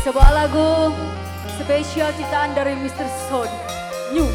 Sebuah lagu spesial ciptaan dari Mr. Son. New